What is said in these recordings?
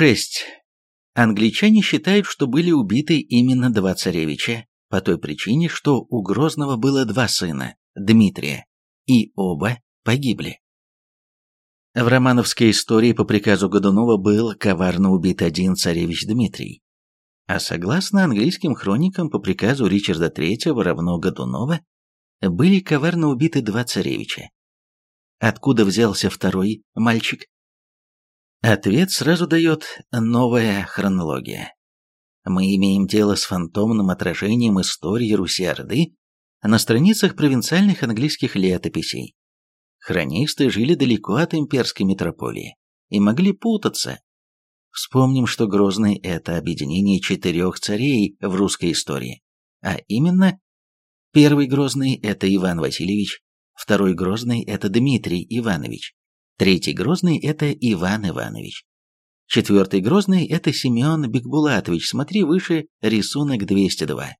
6. Англичане считают, что были убиты именно два царевича, по той причине, что у Грозного было два сына, Дмитрия, и оба погибли. В романовской истории по приказу Годунова был коварно убит один царевич Дмитрий. А согласно английским хроникам, по приказу Ричарда III равно Годунова, были коварно убиты два царевича. Откуда взялся второй мальчик? Ответ сразу дает новая хронология. Мы имеем дело с фантомным отражением истории Руси-Орды на страницах провинциальных английских летописей. Хронисты жили далеко от имперской метрополии и могли путаться. Вспомним, что Грозный – это объединение четырех царей в русской истории, а именно первый Грозный – это Иван Васильевич, второй Грозный – это Дмитрий Иванович, Третий Грозный – это Иван Иванович. Четвертый Грозный – это Семен Бекбулатович, смотри выше, рисунок 202.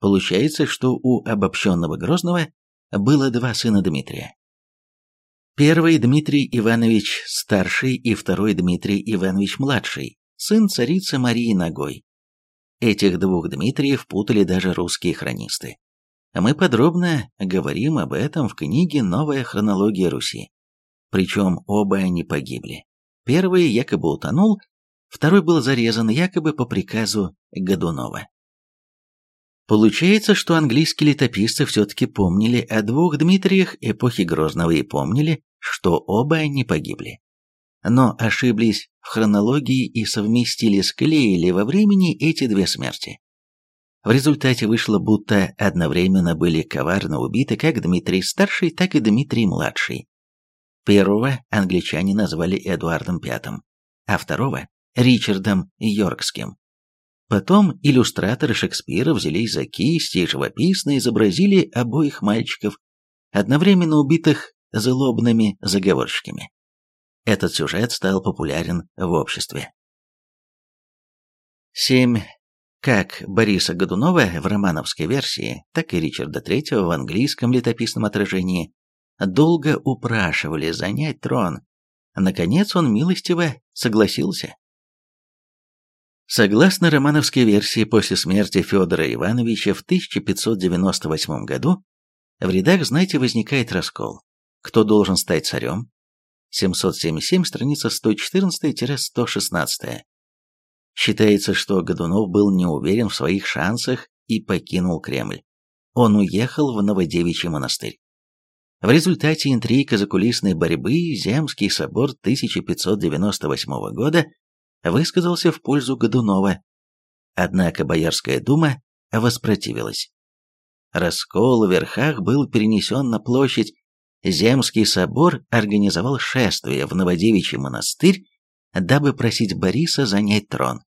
Получается, что у обобщенного Грозного было два сына Дмитрия. Первый Дмитрий Иванович старший и второй Дмитрий Иванович младший, сын царицы Марии Ногой. Этих двух Дмитриев путали даже русские хронисты. Мы подробно говорим об этом в книге «Новая хронология Руси». Причем оба они погибли. Первый якобы утонул, второй был зарезан якобы по приказу Годунова. Получается, что английские летописцы все-таки помнили о двух Дмитриях эпохи Грозного и помнили, что оба они погибли. Но ошиблись в хронологии и совместили, склеили во времени эти две смерти. В результате вышло, будто одновременно были коварно убиты как Дмитрий Старший, так и Дмитрий Младший. Первого англичане назвали Эдуардом V, а второго – Ричардом Йоркским. Потом иллюстраторы Шекспира взялись за кисти и живописно изобразили обоих мальчиков, одновременно убитых злобными заговорщиками. Этот сюжет стал популярен в обществе. 7. Как Бориса Годунова в романовской версии, так и Ричарда III в английском летописном отражении долго упрашивали занять трон. Наконец он милостиво согласился. Согласно романовской версии, после смерти Федора Ивановича в 1598 году в рядах знати возникает раскол. Кто должен стать царем? 777, страница 114-116. Считается, что Годунов был не уверен в своих шансах и покинул Кремль. Он уехал в Новодевичий монастырь. В результате интриг и закулисной борьбы Земский собор 1598 года высказался в пользу Годунова, однако Боярская дума воспротивилась. Раскол в верхах был перенесен на площадь, Земский собор организовал шествие в Новодевичий монастырь, дабы просить Бориса занять трон.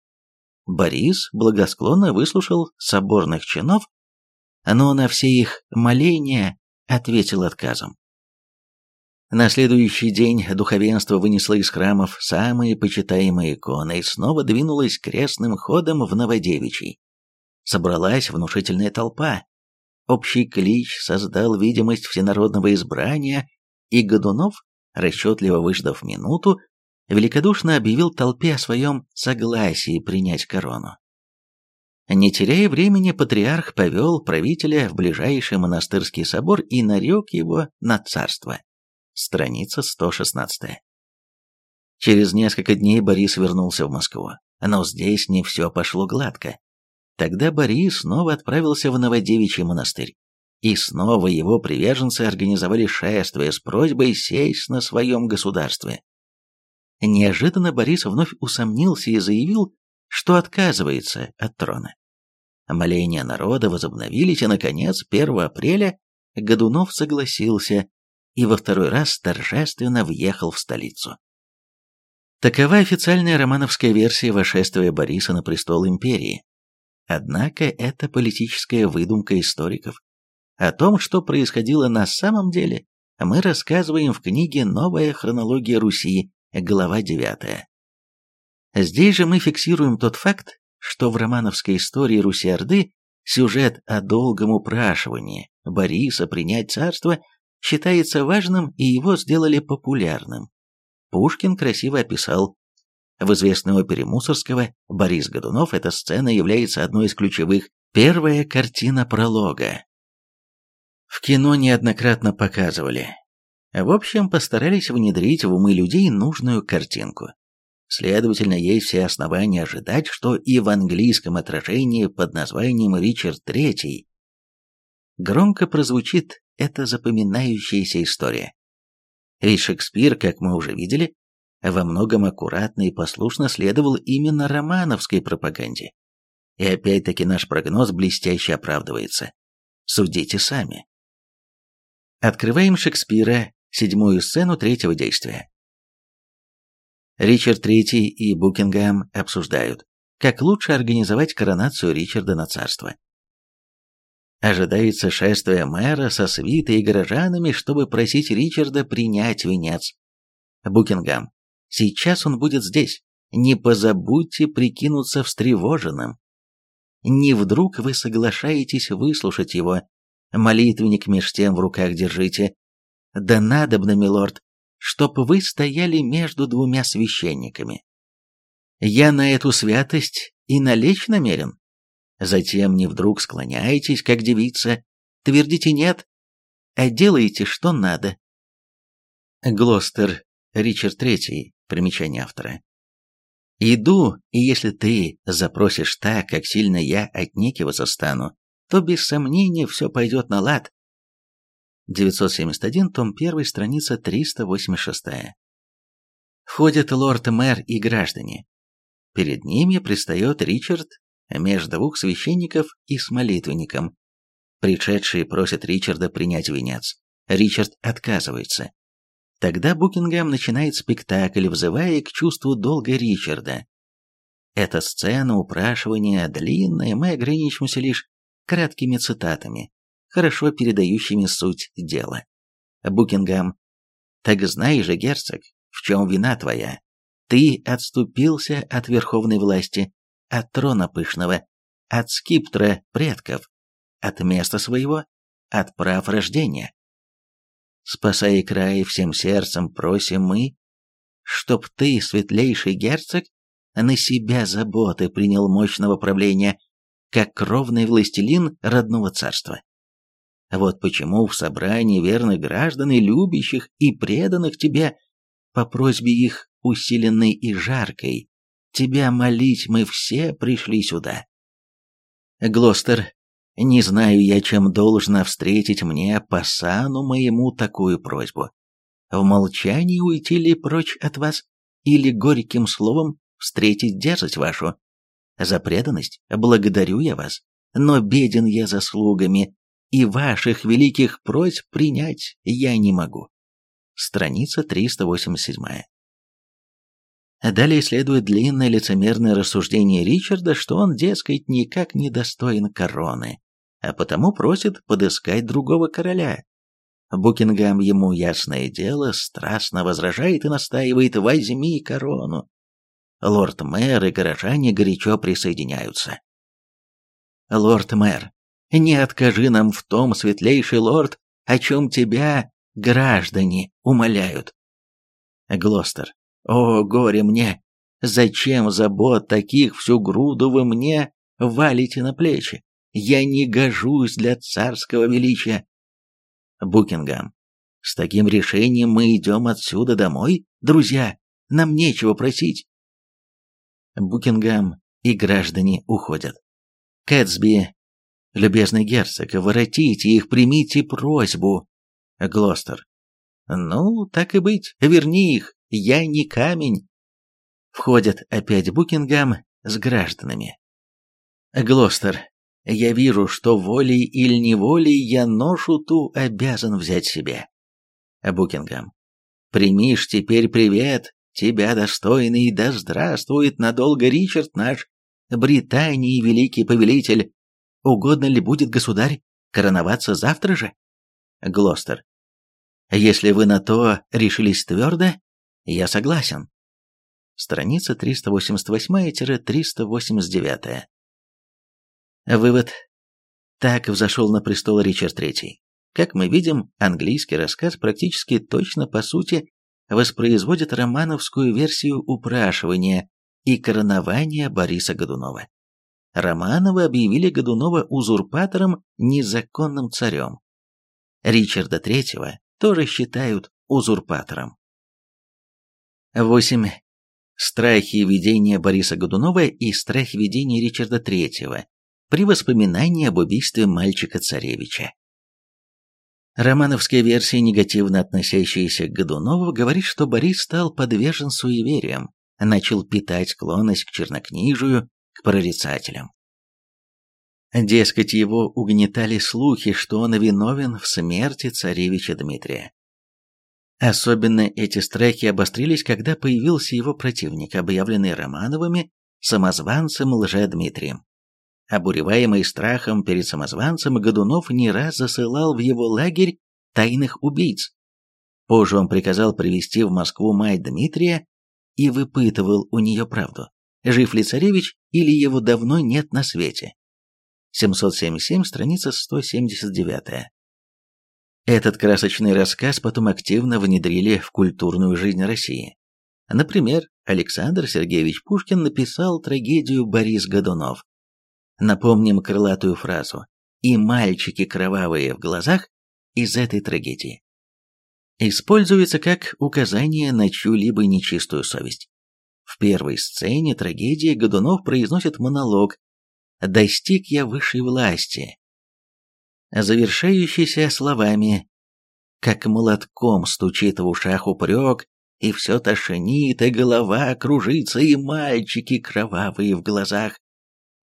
Борис благосклонно выслушал соборных чинов, но на все их моления ответил отказом. На следующий день духовенство вынесло из храмов самые почитаемые иконы и снова двинулось крестным ходом в Новодевичий. Собралась внушительная толпа. Общий клич создал видимость всенародного избрания, и Годунов, расчетливо выждав минуту, великодушно объявил толпе о своем согласии принять корону. Не теряя времени, патриарх повел правителя в ближайший монастырский собор и нарек его на царство. Страница 116. Через несколько дней Борис вернулся в Москву, но здесь не все пошло гладко. Тогда Борис снова отправился в Новодевичий монастырь, и снова его приверженцы организовали шествие с просьбой сесть на своем государстве. Неожиданно Борис вновь усомнился и заявил, что отказывается от трона. Моления народа возобновились, и, наконец, 1 апреля Годунов согласился и во второй раз торжественно въехал в столицу. Такова официальная романовская версия вошествия Бориса на престол империи. Однако это политическая выдумка историков. О том, что происходило на самом деле, мы рассказываем в книге «Новая хронология Руси», глава 9. Здесь же мы фиксируем тот факт, что в романовской истории Руси-Орды сюжет о долгом упрашивании Бориса принять царство считается важным и его сделали популярным. Пушкин красиво описал В известной опере Мусорского «Борис Годунов» эта сцена является одной из ключевых. Первая картина пролога. В кино неоднократно показывали. В общем, постарались внедрить в умы людей нужную картинку. Следовательно, есть все основания ожидать, что и в английском отражении под названием «Ричард III» громко прозвучит эта запоминающаяся история. Ведь Шекспир, как мы уже видели, во многом аккуратно и послушно следовал именно романовской пропаганде. И опять-таки наш прогноз блестяще оправдывается. Судите сами. Открываем Шекспира, седьмую сцену третьего действия. Ричард III и Букингем обсуждают, как лучше организовать коронацию Ричарда на царство. Ожидается шествие мэра со свитой и горожанами, чтобы просить Ричарда принять венец. Букингем. Сейчас он будет здесь. Не позабудьте прикинуться встревоженным. Не вдруг вы соглашаетесь выслушать его. Молитвенник меж тем в руках держите. Да надобно, милорд, чтоб вы стояли между двумя священниками. Я на эту святость и налечь намерен. Затем не вдруг склоняйтесь, как девица, твердите «нет», а делаете, что надо. Глостер, Ричард III, примечание автора. «Иду, и если ты запросишь так, как сильно я отнекиваться стану, то без сомнения все пойдет на лад. 971, том 1, страница 386. Входят лорд-мэр и граждане. Перед ними предстает Ричард между двух священников и с молитвенником. Пришедшие просят Ричарда принять венец. Ричард отказывается. Тогда Букингем начинает спектакль, взывая к чувству долга Ричарда. Эта сцена упрашивания длинная, мы ограничимся лишь краткими цитатами хорошо передающими суть дела. Букингам. Так знай же, герцог, в чем вина твоя? Ты отступился от верховной власти, от трона пышного, от скиптра предков, от места своего, от прав рождения. Спасая край всем сердцем просим мы, чтоб ты, светлейший герцог, на себя заботы принял мощного правления, как кровный властелин родного царства. Вот почему в собрании верных граждан и любящих и преданных тебе, по просьбе их усиленной и жаркой, тебя молить мы все пришли сюда. Глостер, не знаю я, чем должна встретить мне по сану моему такую просьбу. В молчании уйти ли прочь от вас, или горьким словом встретить дерзость вашу? За преданность благодарю я вас, но беден я заслугами, и ваших великих просьб принять я не могу. Страница 387. Далее следует длинное лицемерное рассуждение Ричарда, что он, дескать, никак не достоин короны, а потому просит подыскать другого короля. Букингам ему, ясное дело, страстно возражает и настаивает «возьми корону». Лорд-мэр и горожане горячо присоединяются. Лорд-мэр, не откажи нам в том, светлейший лорд, о чем тебя граждане умоляют. Глостер. О, горе мне! Зачем забот таких всю груду вы мне валите на плечи? Я не гожусь для царского величия. Букингам. С таким решением мы идем отсюда домой, друзья. Нам нечего просить. Букингам и граждане уходят. Кэтсби «Любезный герцог, воротите их, примите просьбу!» Глостер. «Ну, так и быть, верни их, я не камень!» Входят опять Букингам с гражданами. Глостер. «Я вижу, что волей или неволей я ношу ту обязан взять себе». Букингам. «Примишь теперь привет, тебя достойный, да здравствует надолго Ричард наш, Британии великий повелитель, Угодно ли будет, государь, короноваться завтра же? Глостер. Если вы на то решились твердо, я согласен. Страница 388-389. Вывод. Так взошел на престол Ричард III. Как мы видим, английский рассказ практически точно по сути воспроизводит романовскую версию упрашивания и коронования Бориса Годунова. Романовы объявили Годунова узурпатором, незаконным царем. Ричарда III тоже считают узурпатором. 8. Страхи видения Бориса Годунова и страх видения Ричарда III при воспоминании об убийстве мальчика-царевича. Романовская версия, негативно относящаяся к Годунову, говорит, что Борис стал подвержен суевериям, начал питать склонность к чернокнижию, к прорицателям. Дескать, его угнетали слухи, что он виновен в смерти царевича Дмитрия. Особенно эти страхи обострились, когда появился его противник, объявленный Романовыми самозванцем Лжедмитрием. Обуреваемый страхом перед самозванцем, Годунов не раз засылал в его лагерь тайных убийц. Позже он приказал привести в Москву мать Дмитрия и выпытывал у нее правду, жив ли царевич или его давно нет на свете. 777, страница 179. Этот красочный рассказ потом активно внедрили в культурную жизнь России. Например, Александр Сергеевич Пушкин написал трагедию «Борис Годунов». Напомним крылатую фразу «И мальчики кровавые в глазах» из этой трагедии. Используется как указание на чью-либо нечистую совесть. В первой сцене трагедии Годунов произносит монолог «Достиг я высшей власти», завершающийся словами «Как молотком стучит в ушах упрек, и все тошнит, и голова кружится, и мальчики кровавые в глазах,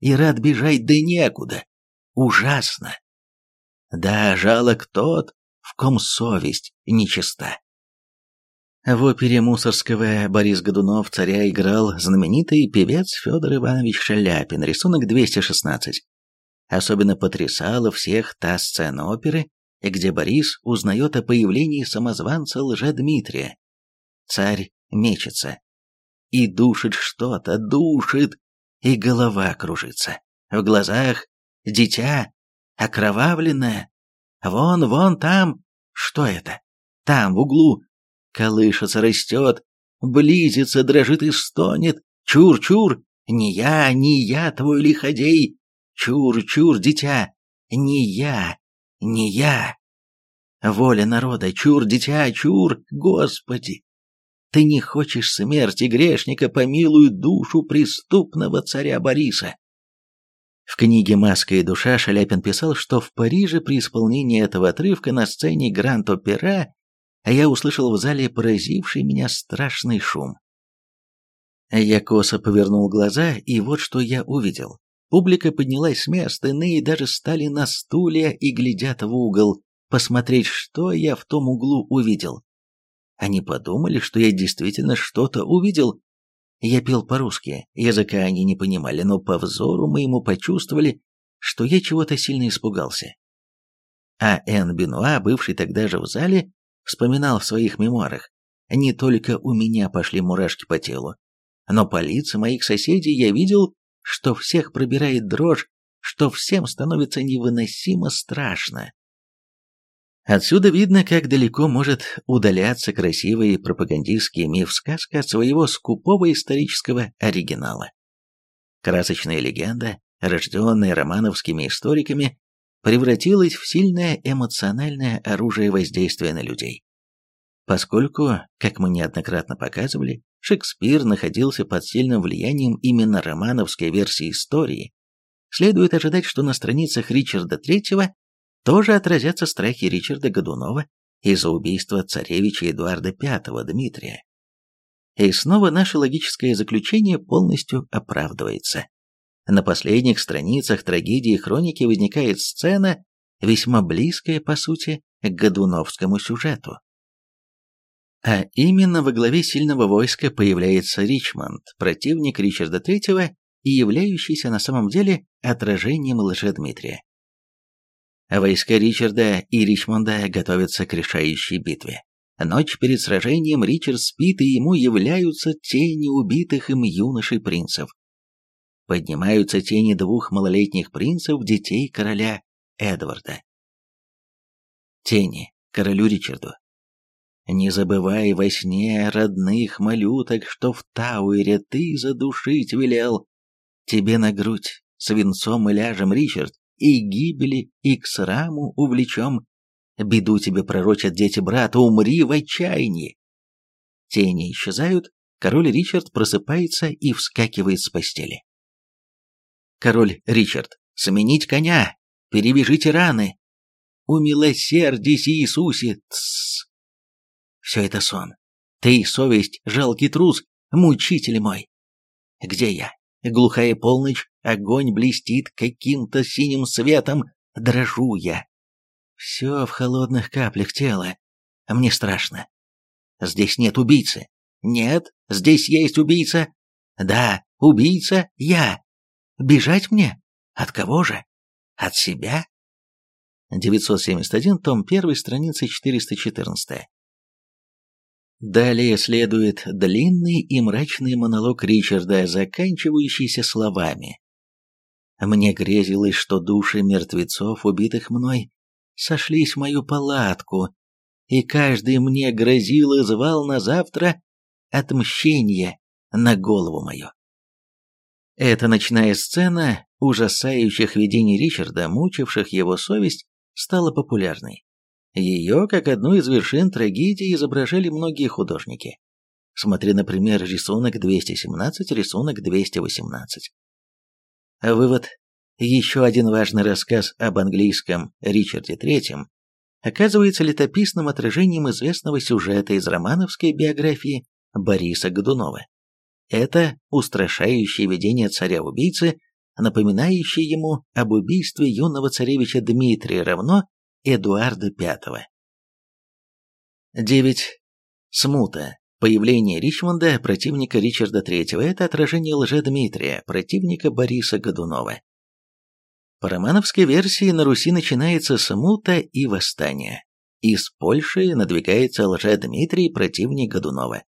и рад бежать да некуда. Ужасно. Да, жалок тот, в ком совесть нечиста. В опере Мусорского Борис Годунов царя играл знаменитый певец Федор Иванович Шаляпин, рисунок 216. Особенно потрясала всех та сцена оперы, где Борис узнает о появлении самозванца Лжедмитрия. Царь мечется. И душит что-то, душит, и голова кружится. В глазах дитя, окровавленное. Вон, вон там, что это? Там, в углу, колышется, растет, близится, дрожит и стонет. Чур-чур, не я, не я твой лиходей. Чур-чур, дитя, не я, не я. Воля народа, чур, дитя, чур, Господи. Ты не хочешь смерти грешника, помилуй душу преступного царя Бориса. В книге «Маска и душа» Шаляпин писал, что в Париже при исполнении этого отрывка на сцене Гранд-Опера я услышал в зале поразивший меня страшный шум. Я косо повернул глаза, и вот что я увидел. Публика поднялась с места, иные даже стали на стулья и глядят в угол, посмотреть, что я в том углу увидел. Они подумали, что я действительно что-то увидел. Я пел по-русски, языка они не понимали, но по взору моему почувствовали, что я чего-то сильно испугался. А Эн Бенуа, бывший тогда же в зале, вспоминал в своих мемуарах, не только у меня пошли мурашки по телу, но по лицам моих соседей я видел, что всех пробирает дрожь, что всем становится невыносимо страшно. Отсюда видно, как далеко может удаляться красивый пропагандистский миф-сказка от своего скупого исторического оригинала. Красочная легенда, рожденная романовскими историками, превратилась в сильное эмоциональное оружие воздействия на людей. Поскольку, как мы неоднократно показывали, Шекспир находился под сильным влиянием именно романовской версии истории, следует ожидать, что на страницах Ричарда III тоже отразятся страхи Ричарда Годунова из-за убийства царевича Эдуарда V Дмитрия. И снова наше логическое заключение полностью оправдывается. На последних страницах трагедии хроники возникает сцена, весьма близкая, по сути, к Годуновскому сюжету. А именно во главе сильного войска появляется Ричмонд, противник Ричарда III и являющийся на самом деле отражением лжедмитрия. Войска Ричарда и Ричмонда готовятся к решающей битве. Ночь перед сражением Ричард спит, и ему являются тени убитых им юношей-принцев. Поднимаются тени двух малолетних принцев, детей короля Эдварда. Тени королю Ричарду. Не забывай во сне родных малюток, что в Тауэре ты задушить велел. Тебе на грудь свинцом и ляжем, Ричард, и гибели, и к сраму увлечем. Беду тебе пророчат дети брата, умри в отчаянии. Тени исчезают, король Ричард просыпается и вскакивает с постели. Король Ричард, сменить коня, перевяжите раны. Умилосердись, Иисусе, тссс. Все это сон. Ты, совесть, жалкий трус, мучитель мой. Где я? Глухая полночь, огонь блестит каким-то синим светом, дрожу я. Все в холодных каплях тела. Мне страшно. Здесь нет убийцы. Нет, здесь есть убийца. Да, убийца я. Бежать мне? От кого же? От себя? 971, том 1, страница 414. Далее следует длинный и мрачный монолог Ричарда, заканчивающийся словами. «Мне грезилось, что души мертвецов, убитых мной, сошлись в мою палатку, и каждый мне грозил и звал на завтра отмщение на голову мою». Эта ночная сцена ужасающих видений Ричарда, мучивших его совесть, стала популярной. Ее, как одну из вершин трагедии, изображали многие художники. Смотри, например, рисунок 217, рисунок 218. Вывод. Еще один важный рассказ об английском Ричарде III оказывается летописным отражением известного сюжета из романовской биографии Бориса Годунова. Это устрашающее видение царя-убийцы, напоминающее ему об убийстве юного царевича Дмитрия равно Эдуарда V. 9. Смута. Появление Ричмонда, противника Ричарда III, это отражение лже-Дмитрия, противника Бориса Годунова. По романовской версии на Руси начинается смута и восстание. Из Польши надвигается лже-Дмитрий, противник Годунова.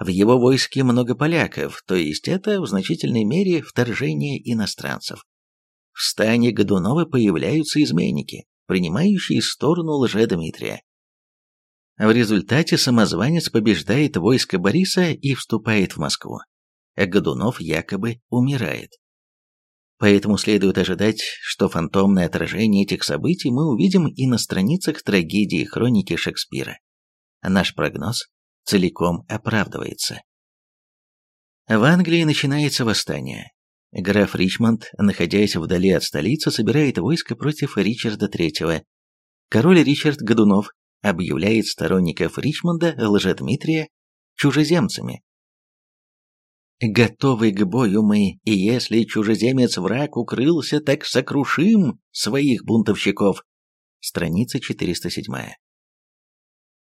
В его войске много поляков, то есть это в значительной мере вторжение иностранцев. В стане Годунова появляются изменники, принимающий сторону лже-Дмитрия. В результате самозванец побеждает войско Бориса и вступает в Москву. А Годунов якобы умирает. Поэтому следует ожидать, что фантомное отражение этих событий мы увидим и на страницах трагедии хроники Шекспира. Наш прогноз целиком оправдывается. В Англии начинается восстание. Граф Ричмонд, находясь вдали от столицы, собирает войско против Ричарда III. Король Ричард Годунов объявляет сторонников Ричмонда Лжедмитрия чужеземцами. Готовы к бою мы, и если чужеземец враг укрылся, так сокрушим своих бунтовщиков. Страница 407.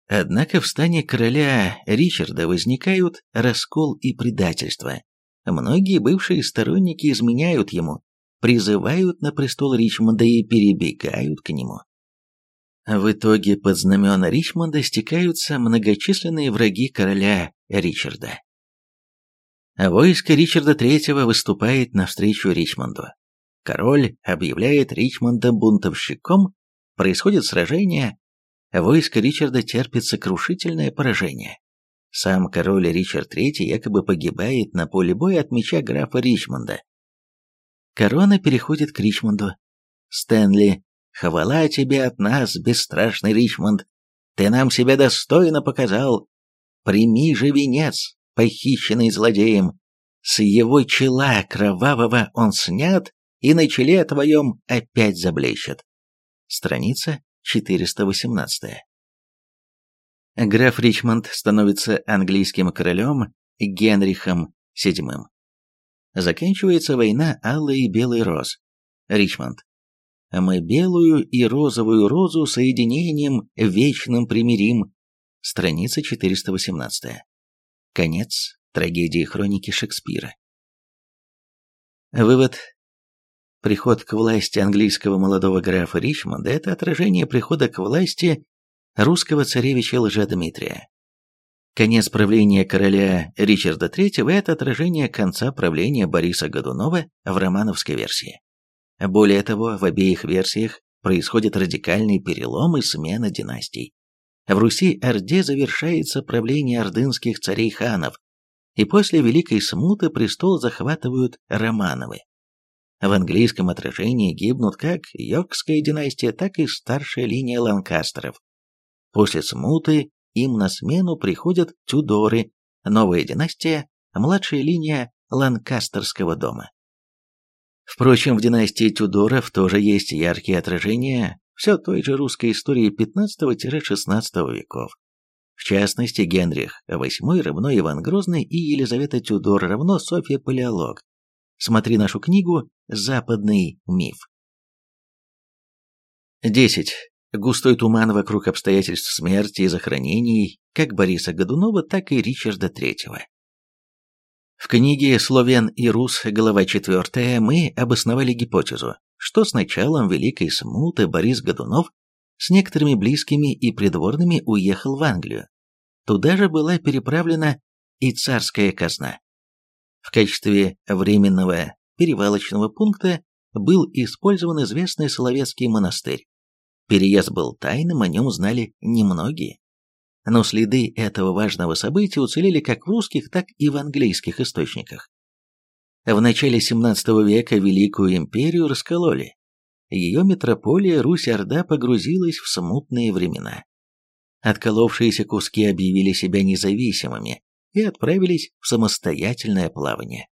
Однако в стане короля Ричарда возникают раскол и предательство. Многие бывшие сторонники изменяют ему, призывают на престол Ричмонда и перебегают к нему. В итоге под знамена Ричмонда стекаются многочисленные враги короля Ричарда. Войско Ричарда III выступает навстречу Ричмонду. Король объявляет Ричмонда бунтовщиком, происходит сражение, войско Ричарда терпит сокрушительное поражение. Сам король Ричард III якобы погибает на поле боя от меча графа Ричмонда. Корона переходит к Ричмонду. «Стэнли, хвала тебе от нас, бесстрашный Ричмонд! Ты нам себя достойно показал! Прими же венец, похищенный злодеем! С его чела кровавого он снят, и на челе твоем опять заблещет!» Страница 418. Граф Ричмонд становится английским королем Генрихом VII. Заканчивается война алой и белой роз. Ричмонд. Мы белую и розовую розу соединением вечным примирим. Страница 418. Конец трагедии хроники Шекспира. Вывод. Приход к власти английского молодого графа Ричмонда – это отражение прихода к власти русского царевича Лжедмитрия. Конец правления короля Ричарда III – это отражение конца правления Бориса Годунова в романовской версии. Более того, в обеих версиях происходит радикальный перелом и смена династий. В Руси-Орде завершается правление ордынских царей-ханов, и после Великой Смуты престол захватывают Романовы. В английском отражении гибнут как Йоркская династия, так и старшая линия Ланкастеров. После смуты им на смену приходят Тюдоры, новая династия, младшая линия Ланкастерского дома. Впрочем, в династии Тюдоров тоже есть яркие отражения все той же русской истории 15-16 веков. В частности, Генрих VIII равно Иван Грозный и Елизавета Тюдор равно Софья Палеолог. Смотри нашу книгу «Западный миф». 10. Густой туман вокруг обстоятельств смерти и захоронений как Бориса Годунова, так и Ричарда III. В книге «Словен и Рус», глава 4, мы обосновали гипотезу, что с началом Великой Смуты Борис Годунов с некоторыми близкими и придворными уехал в Англию. Туда же была переправлена и царская казна. В качестве временного перевалочного пункта был использован известный Соловецкий монастырь. Переезд был тайным, о нем знали немногие. Но следы этого важного события уцелели как в русских, так и в английских источниках. В начале XVII века Великую империю раскололи. Ее метрополия Русь-Орда погрузилась в смутные времена. Отколовшиеся куски объявили себя независимыми, и отправились в самостоятельное плавание.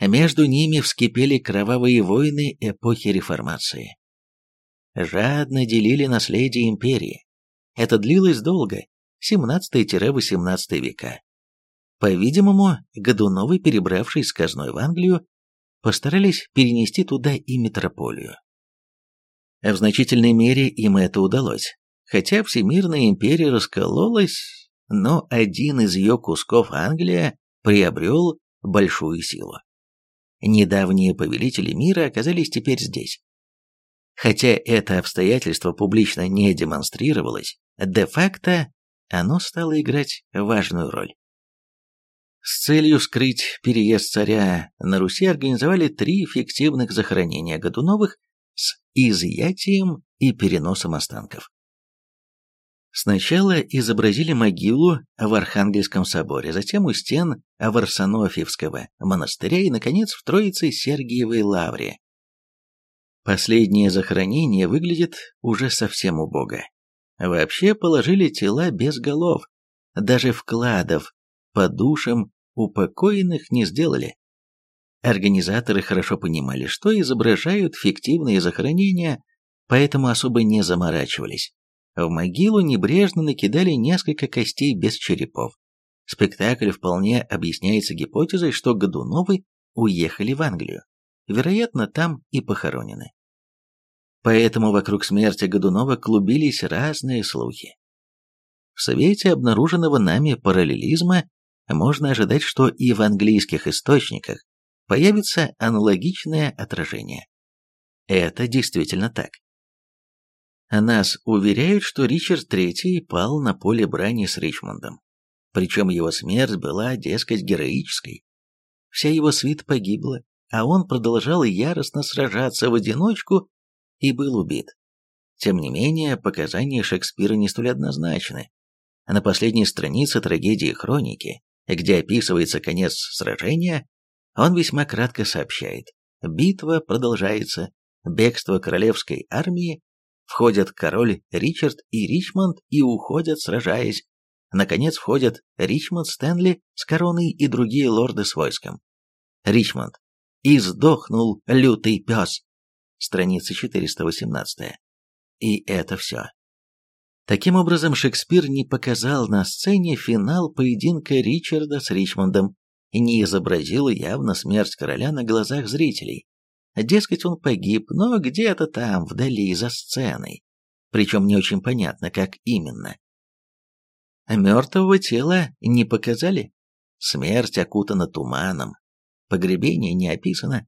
Между ними вскипели кровавые войны эпохи реформации. Жадно делили наследие империи. Это длилось долго, 17-18 века. По-видимому, Годуновы, перебравшись с казной в Англию, постарались перенести туда и метрополию. В значительной мере им это удалось, хотя Всемирная империя раскололась но один из ее кусков Англия приобрел большую силу. Недавние повелители мира оказались теперь здесь. Хотя это обстоятельство публично не демонстрировалось, де-факто оно стало играть важную роль. С целью скрыть переезд царя на Руси организовали три фиктивных захоронения Годуновых с изъятием и переносом останков. Сначала изобразили могилу в Архангельском соборе, затем у стен Варсонофьевского монастыря и, наконец, в Троице Сергиевой лавре. Последнее захоронение выглядит уже совсем убого. Вообще положили тела без голов, даже вкладов по душам упокоенных не сделали. Организаторы хорошо понимали, что изображают фиктивные захоронения, поэтому особо не заморачивались. В могилу небрежно накидали несколько костей без черепов. Спектакль вполне объясняется гипотезой, что Годуновы уехали в Англию. Вероятно, там и похоронены. Поэтому вокруг смерти Годунова клубились разные слухи. В свете обнаруженного нами параллелизма можно ожидать, что и в английских источниках появится аналогичное отражение. Это действительно так. Нас уверяют, что Ричард III пал на поле брани с Ричмондом. Причем его смерть была, дескать, героической. Вся его свита погибла, а он продолжал яростно сражаться в одиночку и был убит. Тем не менее, показания Шекспира не столь однозначны. На последней странице трагедии хроники, где описывается конец сражения, он весьма кратко сообщает. Битва продолжается, бегство королевской армии Входят король Ричард и Ричмонд и уходят, сражаясь. Наконец входят Ричмонд Стэнли с короной и другие лорды с войском. Ричмонд. И сдохнул лютый пес. Страница 418. И это все. Таким образом, Шекспир не показал на сцене финал поединка Ричарда с Ричмондом и не изобразил явно смерть короля на глазах зрителей. Дескать, он погиб, но где-то там, вдали, за сценой. Причем не очень понятно, как именно. Мертвого тела не показали. Смерть окутана туманом. Погребение не описано.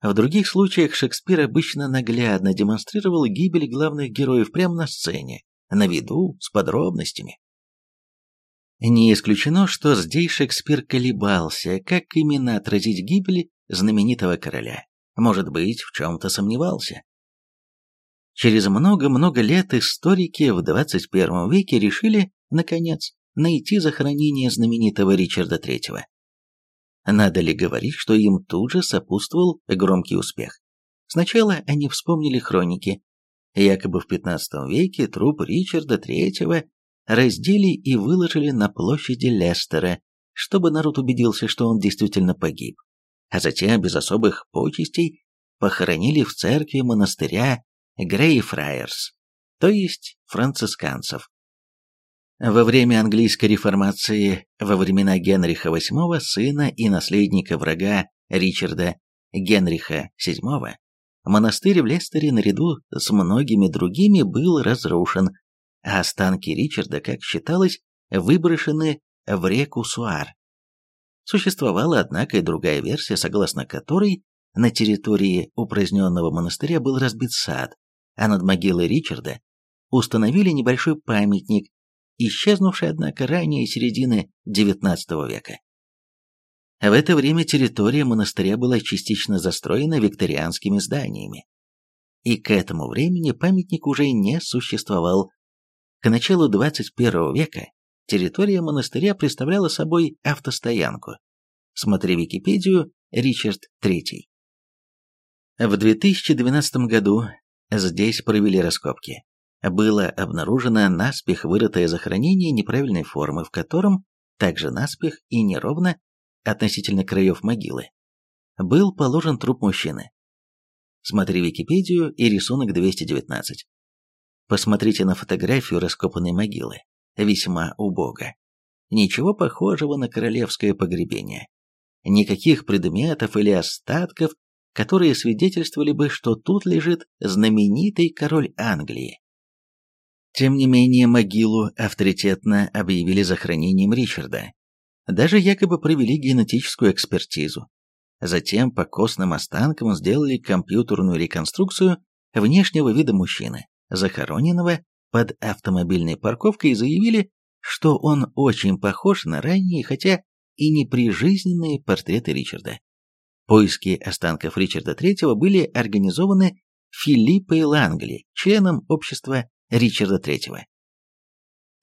В других случаях Шекспир обычно наглядно демонстрировал гибель главных героев прямо на сцене, на виду, с подробностями. Не исключено, что здесь Шекспир колебался, как именно отразить гибель знаменитого короля может быть, в чем-то сомневался. Через много-много лет историки в 21 веке решили, наконец, найти захоронение знаменитого Ричарда III. Надо ли говорить, что им тут же сопутствовал громкий успех? Сначала они вспомнили хроники. Якобы в 15 веке труп Ричарда III раздели и выложили на площади Лестера, чтобы народ убедился, что он действительно погиб. А затем, без особых почестей, похоронили в церкви монастыря Грейфрайерс, то есть францисканцев. Во время английской реформации, во времена Генриха VIII, сына и наследника врага Ричарда Генриха VII, монастырь в Лестере наряду с многими другими был разрушен, а останки Ричарда, как считалось, выброшены в реку Суар. Существовала, однако, и другая версия, согласно которой на территории упраздненного монастыря был разбит сад, а над могилой Ричарда установили небольшой памятник, исчезнувший, однако, ранее середины XIX века. В это время территория монастыря была частично застроена викторианскими зданиями. И к этому времени памятник уже не существовал. К началу 21 века территория монастыря представляла собой автостоянку. Смотри Википедию, Ричард III. В 2012 году здесь провели раскопки. Было обнаружено наспех вырытое захоронение неправильной формы, в котором также наспех и неровно относительно краев могилы, был положен труп мужчины. Смотри Википедию и рисунок 219. Посмотрите на фотографию раскопанной могилы. Весьма убого. Ничего похожего на королевское погребение. Никаких предметов или остатков, которые свидетельствовали бы, что тут лежит знаменитый король Англии. Тем не менее, могилу авторитетно объявили захоронением Ричарда, даже якобы провели генетическую экспертизу. Затем по костным останкам сделали компьютерную реконструкцию внешнего вида мужчины, захороненного под автомобильной парковкой заявили, что он очень похож на ранние, хотя и неприжизненные портреты Ричарда. Поиски останков Ричарда III были организованы Филиппой Лангли, членом общества Ричарда III.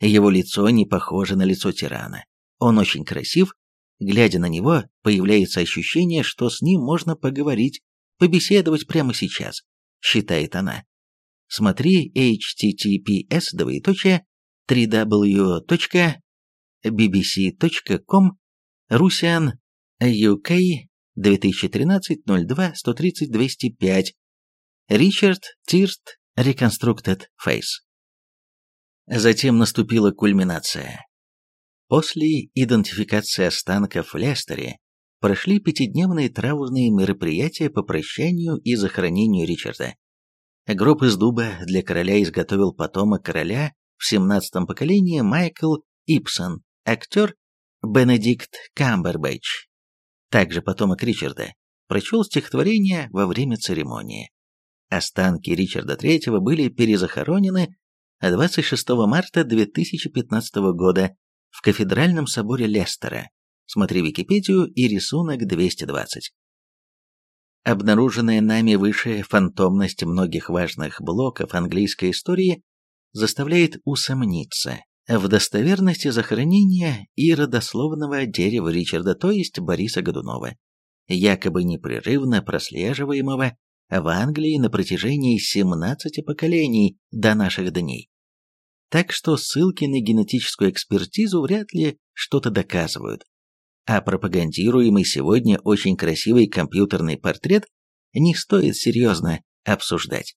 Его лицо не похоже на лицо тирана, он очень красив, глядя на него, появляется ощущение, что с ним можно поговорить, побеседовать прямо сейчас, считает она. Смотри https www.bbc.com Russian UK 2013-02-130-205 Ричард Тирст Reconstructed Face. Затем наступила кульминация. После идентификации останков в Лестере прошли пятидневные траурные мероприятия по прощанию и захоронению Ричарда. Гроб из дуба для короля изготовил потомок короля в 17-м поколении Майкл Ипсон, актер Бенедикт Камбербэтч, также потомок Ричарда, прочел стихотворение во время церемонии. Останки Ричарда III были перезахоронены 26 марта 2015 года в кафедральном соборе Лестера. Смотри Википедию и рисунок 220. Обнаруженная нами выше фантомность многих важных блоков английской истории заставляет усомниться в достоверности захоронения и родословного дерева Ричарда, то есть Бориса Годунова, якобы непрерывно прослеживаемого в Англии на протяжении 17 поколений до наших дней. Так что ссылки на генетическую экспертизу вряд ли что-то доказывают. А пропагандируемый сегодня очень красивый компьютерный портрет не стоит серьезно обсуждать.